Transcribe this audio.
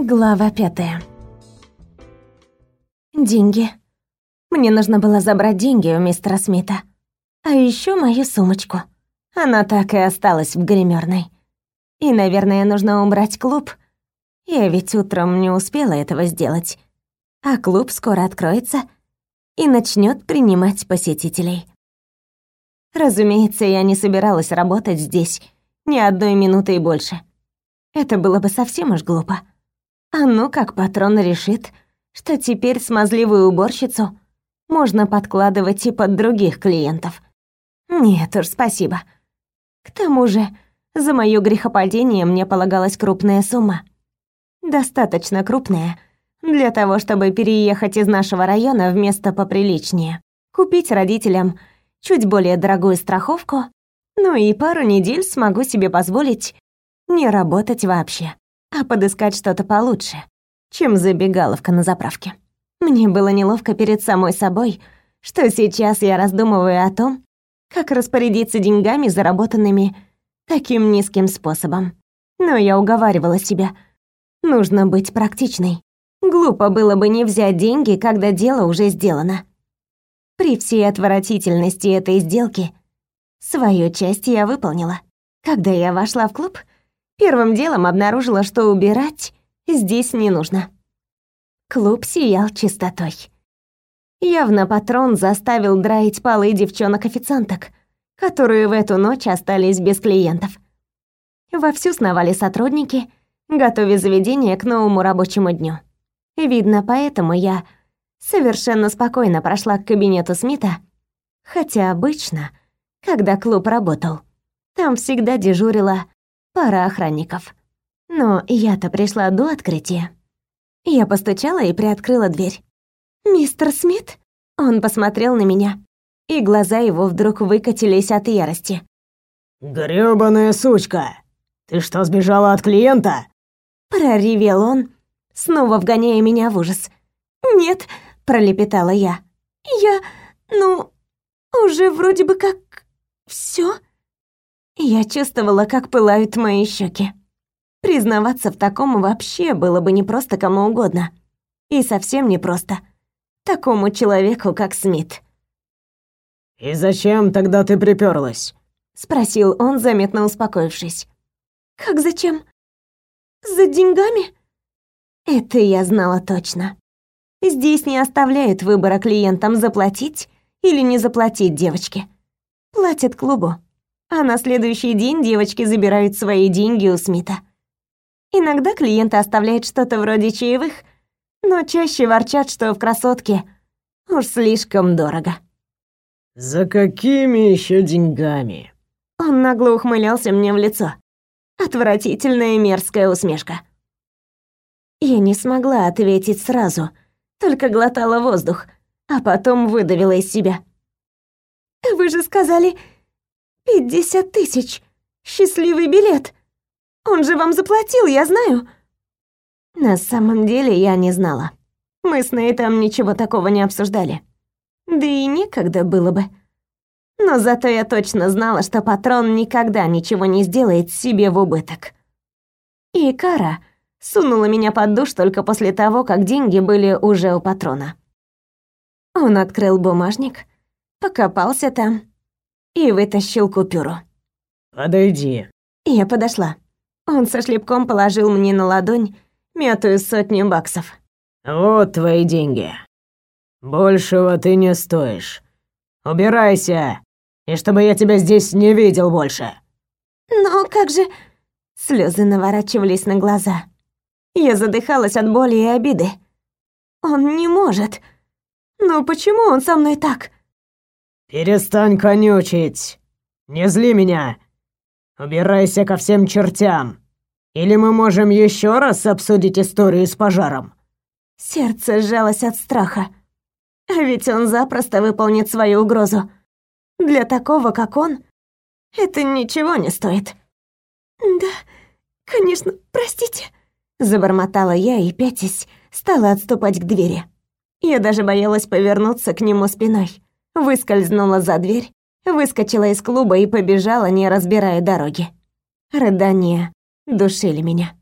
Глава пятая. Деньги. Мне нужно было забрать деньги у мистера Смита. А еще мою сумочку. Она так и осталась в гримерной. И, наверное, нужно убрать клуб. Я ведь утром не успела этого сделать. А клуб скоро откроется и начнет принимать посетителей. Разумеется, я не собиралась работать здесь ни одной минуты и больше. Это было бы совсем уж глупо. А ну как патрон решит, что теперь смазливую уборщицу можно подкладывать и под других клиентов. Нет уж, спасибо. К тому же, за моё грехопадение мне полагалась крупная сумма. Достаточно крупная для того, чтобы переехать из нашего района в место поприличнее, купить родителям чуть более дорогую страховку, ну и пару недель смогу себе позволить не работать вообще а подыскать что-то получше, чем забегаловка на заправке. Мне было неловко перед самой собой, что сейчас я раздумываю о том, как распорядиться деньгами, заработанными таким низким способом. Но я уговаривала себя. Нужно быть практичной. Глупо было бы не взять деньги, когда дело уже сделано. При всей отвратительности этой сделки свою часть я выполнила. Когда я вошла в клуб, Первым делом обнаружила, что убирать здесь не нужно. Клуб сиял чистотой. Явно патрон заставил драить полы девчонок-официанток, которые в эту ночь остались без клиентов. Вовсю сновали сотрудники, готовя заведение к новому рабочему дню. Видно, поэтому я совершенно спокойно прошла к кабинету Смита, хотя обычно, когда клуб работал, там всегда дежурила пара охранников. Но я-то пришла до открытия. Я постучала и приоткрыла дверь. «Мистер Смит?» Он посмотрел на меня, и глаза его вдруг выкатились от ярости. «Грёбаная сучка! Ты что, сбежала от клиента?» Проревел он, снова вгоняя меня в ужас. «Нет», — пролепетала я. «Я, ну, уже вроде бы как... всё. Я чувствовала, как пылают мои щеки. Признаваться в таком вообще было бы не просто кому угодно. И совсем не просто такому человеку, как Смит. «И зачем тогда ты приперлась? спросил он, заметно успокоившись. «Как зачем? За деньгами?» Это я знала точно. Здесь не оставляют выбора клиентам заплатить или не заплатить девочке. Платят клубу а на следующий день девочки забирают свои деньги у Смита. Иногда клиенты оставляют что-то вроде чаевых, но чаще ворчат, что в красотке уж слишком дорого. «За какими еще деньгами?» Он нагло ухмылялся мне в лицо. Отвратительная мерзкая усмешка. Я не смогла ответить сразу, только глотала воздух, а потом выдавила из себя. «Вы же сказали, «Пятьдесят тысяч! Счастливый билет! Он же вам заплатил, я знаю!» На самом деле я не знала. Мы с Нейтом ничего такого не обсуждали. Да и некогда было бы. Но зато я точно знала, что патрон никогда ничего не сделает себе в убыток. И Кара сунула меня под душ только после того, как деньги были уже у патрона. Он открыл бумажник, покопался там и вытащил купюру. «Подойди». Я подошла. Он со шлепком положил мне на ладонь мятую сотню баксов. «Вот твои деньги. Большего ты не стоишь. Убирайся, и чтобы я тебя здесь не видел больше». «Но как же...» Слезы наворачивались на глаза. Я задыхалась от боли и обиды. «Он не может. Но почему он со мной так?» «Перестань конючить! Не зли меня! Убирайся ко всем чертям! Или мы можем еще раз обсудить историю с пожаром?» Сердце сжалось от страха. А ведь он запросто выполнит свою угрозу. Для такого, как он, это ничего не стоит. «Да, конечно, простите», — забормотала я и, пятясь, стала отступать к двери. Я даже боялась повернуться к нему спиной выскользнула за дверь, выскочила из клуба и побежала, не разбирая дороги. Рыдания душили меня.